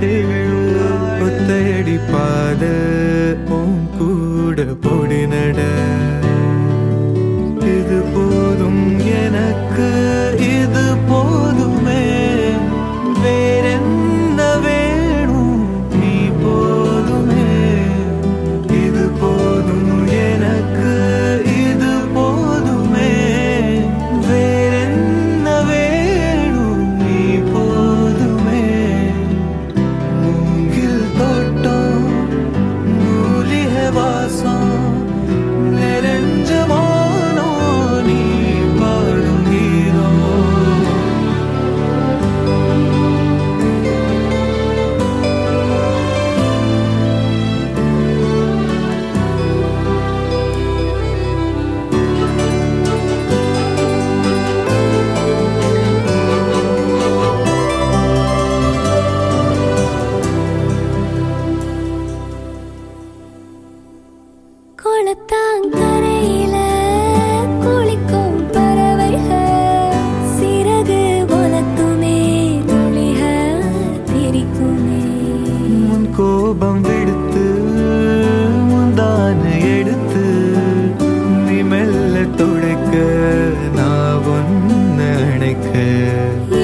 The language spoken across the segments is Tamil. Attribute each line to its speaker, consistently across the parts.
Speaker 1: காடு ஒத்தையடி பாத repair.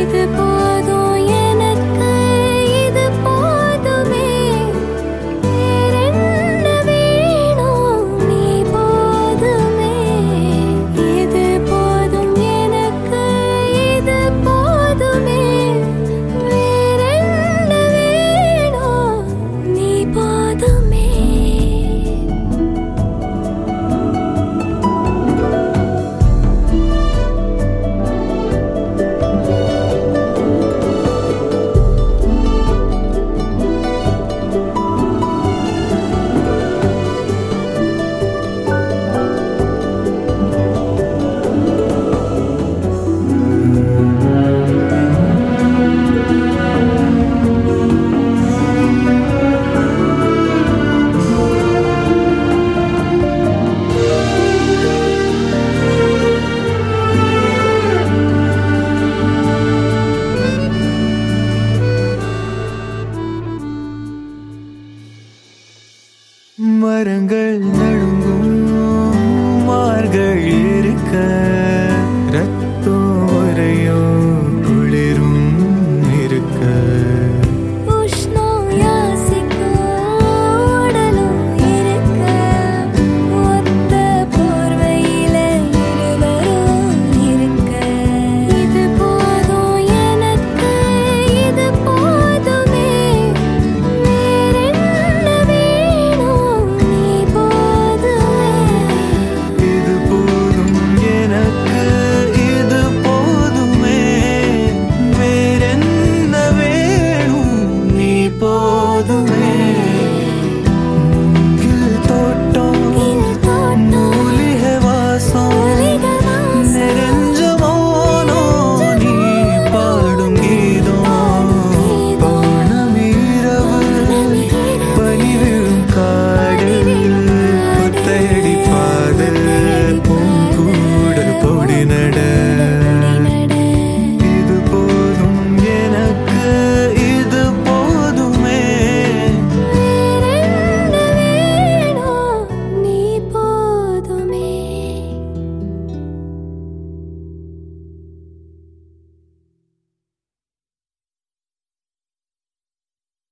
Speaker 1: நடுங்கும் மார்கள் இருக்க